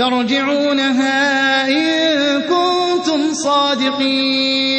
تَرْجِعُونَهَا إِن كُنتُمْ صَادِقِينَ.